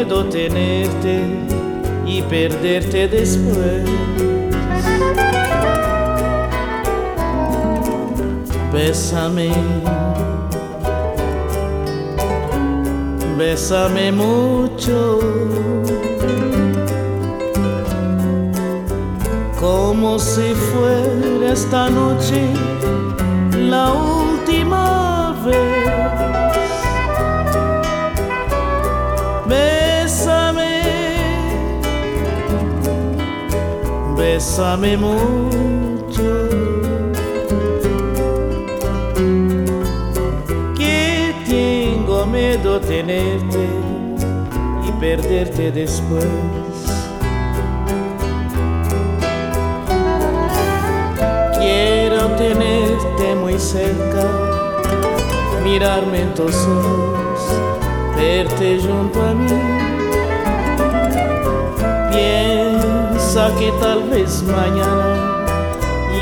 Miedo tenerte y perderte después. Bésame, bésame mucho. Como si fuera esta noche bésame mucho. Que tengo miedo tenerte y perderte después. Quiero tenerte muy cerca, mirarme en tus ojos, verte junto a mí. Piensa que tal vez mañana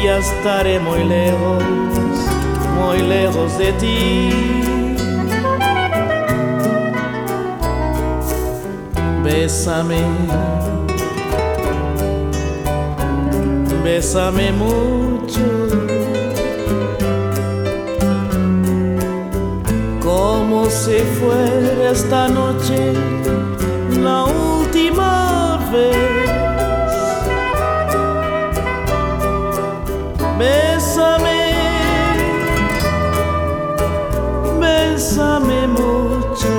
ya estaré muy lejos, muy lejos de ti. Bésame, bésame mucho. Como si fuera esta noche la última vez. Bésame, bésame mucho.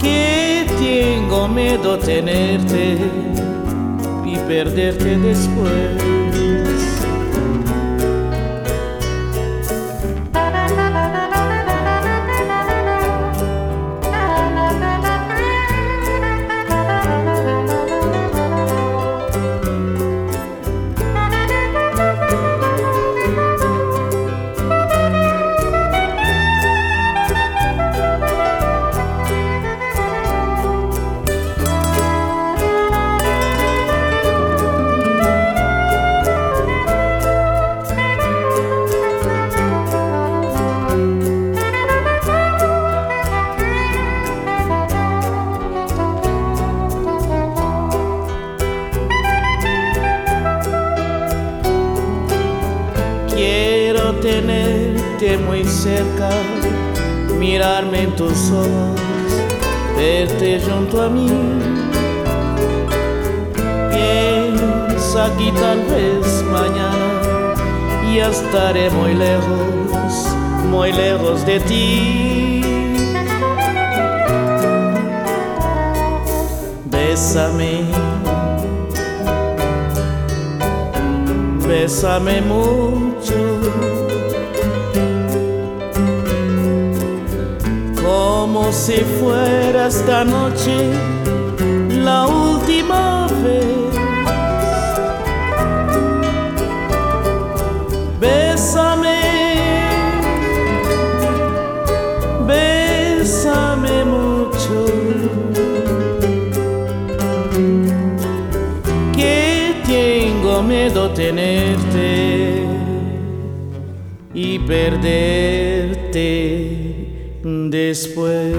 Que tengo miedo tenerte y perderte después. Tenerte muy cerca, mirarme en tus ojos, verte junto a mí. Piensa que tal vez mañana ya estaré muy lejos, muy lejos de ti. Bésame, bésame mucho. Como si fuera esta noche la última vez. Bésame, bésame mucho. Que tengo miedo tenerte y perderte después.